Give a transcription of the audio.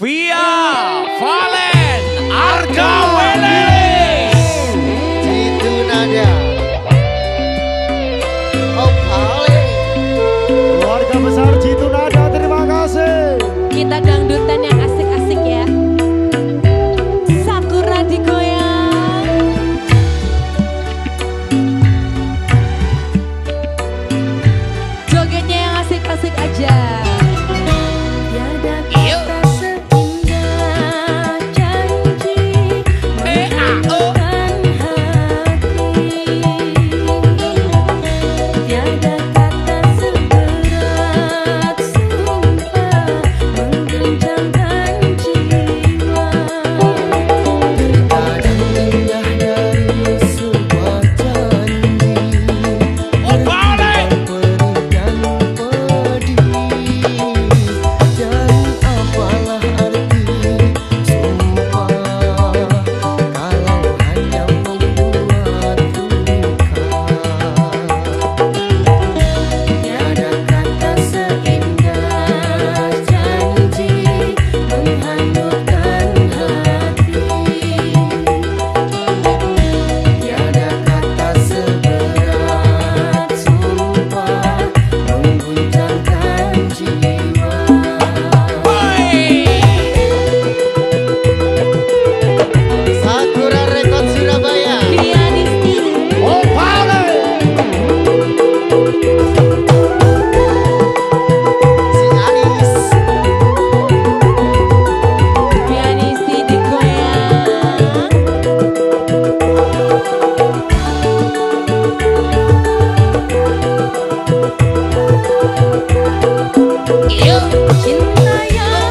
Via Valen Arga Welis Itu nada. Oh paling Keluarga besar Jitu Nada terima kasih. Kita dangdutan yang Yo, cinta yang